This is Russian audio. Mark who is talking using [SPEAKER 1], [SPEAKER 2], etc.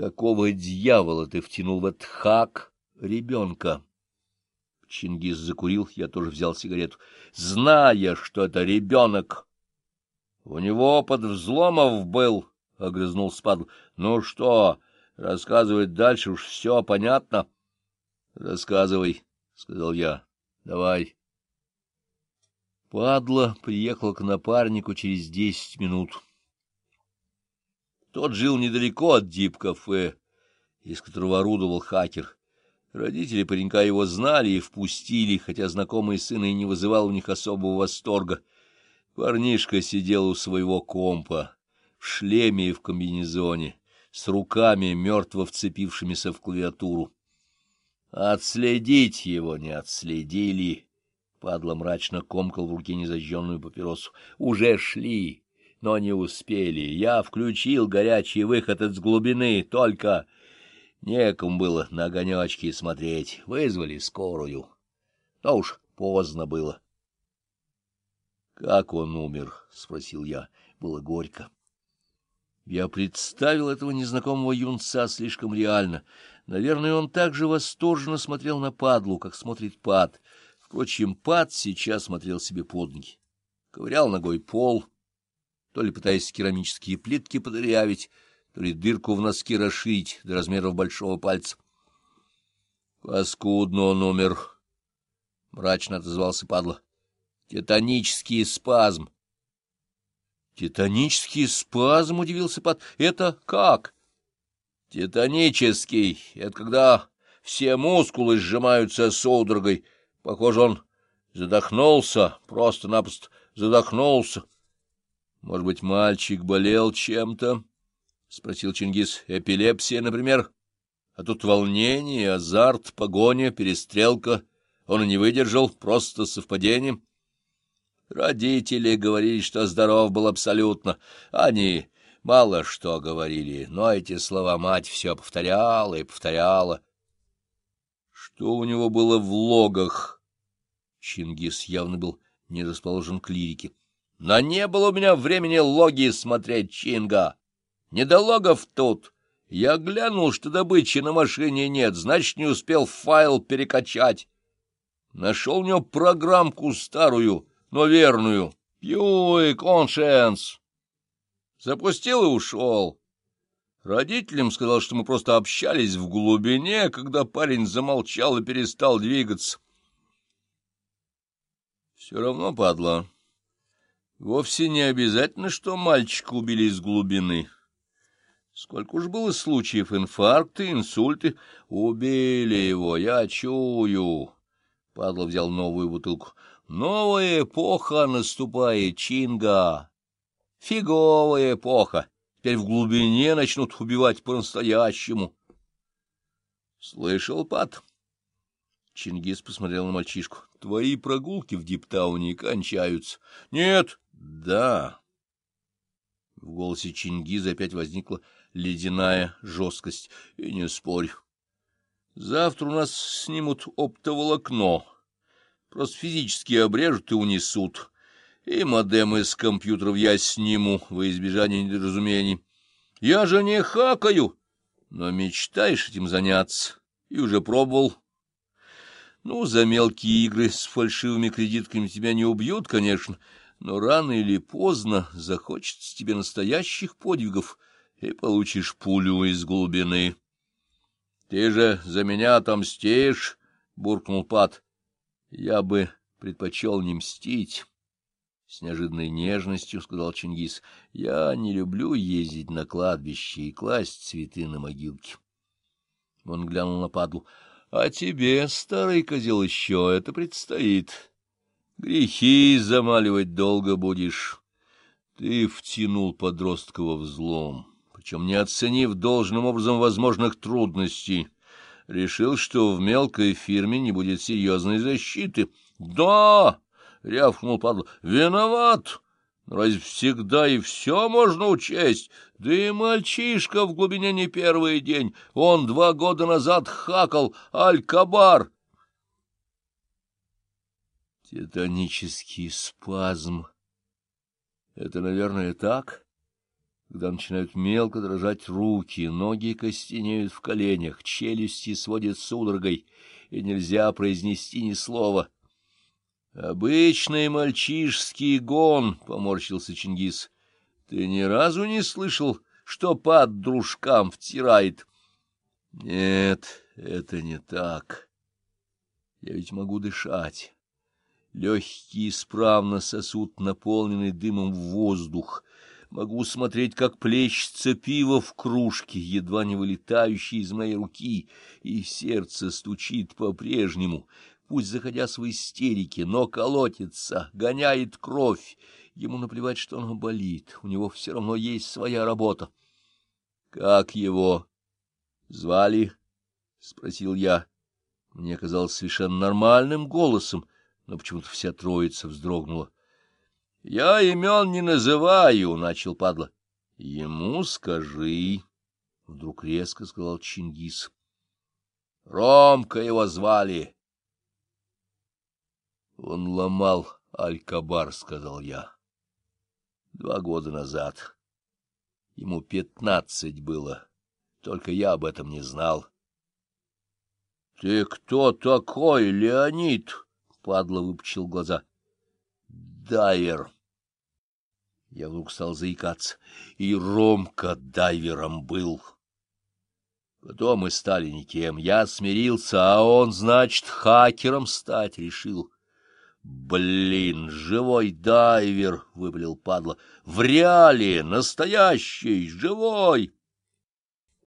[SPEAKER 1] Какого дьявола ты втянул в этот хак ребенка? Чингис закурил, я тоже взял сигарету. Зная, что это ребенок. У него опыт взломов был, — огрызнул Спадл. Ну что, рассказывать дальше уж все понятно. — Рассказывай, — сказал я. — Давай. Падла приехал к напарнику через десять минут. Тот жил недалеко от дип-кафе, из которого орудовал хакер. Родители паренька его знали и впустили, хотя знакомый сына и не вызывал у них особого восторга. Парнишка сидел у своего компа, в шлеме и в комбинезоне, с руками, мертво вцепившимися в клавиатуру. Отследить его не отследили. Падла мрачно комкал в руке незажженную папиросу. Уже шли, но не успели. Я включил горячий выход из глубины, только некому было на огонечки смотреть. Вызвали скорую. Но уж поздно было. — Как он умер? — спросил я. Было горько. Я представил этого незнакомого юнца слишком реально. Наверное, он так же восторженно смотрел на падлу, как смотрит пад. Впрочем, пад сейчас смотрел себе под ноги. Ковырял ногой пол, то ли пытаясь керамические плитки подырявить, то ли дырку в носке расширить до размеров большого пальца. — Паскудно он умер, — мрачно отозвался падла. — Титанический спазм. — Титанический спазм, — удивился пад. — Это как? — Титанический. Это когда все мускулы сжимаются судорогой. Похоже, он задохнулся, просто-напросто задохнулся. — Может быть, мальчик болел чем-то? — спросил Чингис. — Эпилепсия, например? А тут волнение, азарт, погоня, перестрелка. Он не выдержал, просто совпадением. Родители говорили, что здоров был абсолютно. Они мало что говорили, но эти слова мать все повторяла и повторяла. Что у него было в логах? Чингис явно был не расположен к лирике. Но не было у меня времени логи смотреть, Чинга. Не до логов тут. Я глянул, что добычи на машине нет, значит, не успел файл перекачать. Нашел у него программку старую, но верную. Пьюи, коншенс. Запустил и ушел. Родителям сказал, что мы просто общались в глубине, когда парень замолчал и перестал двигаться. Все равно падла. Вовсе не обязательно, что мальчика убили из глубины. Сколько уж было случаев инфаркты, инсульты. Убили его, я чую. Падла взял новую бутылку. Новая эпоха наступает, Чинга. Фиговая эпоха. Теперь в глубине начнут убивать по-настоящему. Слышал, Пат? Чингис посмотрел на мальчишку. Твои прогулки в Диптауне кончаются. Нет, да. В голосе Чингиза опять возникла ледяная жесткость. И не спорь. Завтра у нас снимут оптоволокно. Просто физически обрежут и унесут. И модемы с компьютеров я сниму во избежание недоразумений. Я же не хакаю, но мечтаешь этим заняться. И уже пробовал. Ну, за мелкие игры с фальшивыми кредитками тебя не убьют, конечно, — но рано или поздно захочется тебе настоящих подвигов, и получишь пулю из глубины. — Ты же за меня отомстишь, — буркнул Пат. — Я бы предпочел не мстить. С неожиданной нежностью сказал Чингис. — Я не люблю ездить на кладбище и класть цветы на могилки. Он глянул на Падлу. — А тебе, старый козел, еще это предстоит. — Грехи замаливать долго будешь. Ты втянул подростка во взлом, причем не оценив должным образом возможных трудностей. Решил, что в мелкой фирме не будет серьезной защиты. — Да! — рявкнул падла. — Виноват! Разве всегда и все можно учесть? Да и мальчишка в глубине не первый день. Он два года назад хакал Аль-Кабар. Титанический спазм. Это, наверное, так? когда начинают мелко дрожать руки, ноги костенеют в коленях, челюсти сводят судорогой, и нельзя произнести ни слова. — Обычный мальчишский гон, — поморщился Чингис. — Ты ни разу не слышал, что под дружкам втирает? — Нет, это не так. Я ведь могу дышать. Легкие исправно сосут наполненный дымом воздух. Могу смотреть, как плещется пиво в кружке, едва не вылетающей из моей руки, и сердце стучит по-прежнему, пусть заходя в истерики, но колотится, гоняет кровь. Ему наплевать, что оно болит, у него все равно есть своя работа. — Как его звали? — спросил я. Мне казалось совершенно нормальным голосом, но почему-то вся троица вздрогнула. — Я имен не называю, — начал падла. — Ему скажи, — вдруг резко сказал Чингис. — Ромка его звали. — Он ломал Аль-Кабар, — сказал я. — Два года назад. Ему пятнадцать было, только я об этом не знал. — Ты кто такой, Леонид? — падла выпучил глаза. — Дайвер. Я вдруг стал заикаться. И Ромка дайвером был. Потом мы стали никем. Я смирился, а он, значит, хакером стать решил. Блин, живой дайвер, — выпалил падла. В реале, настоящий, живой.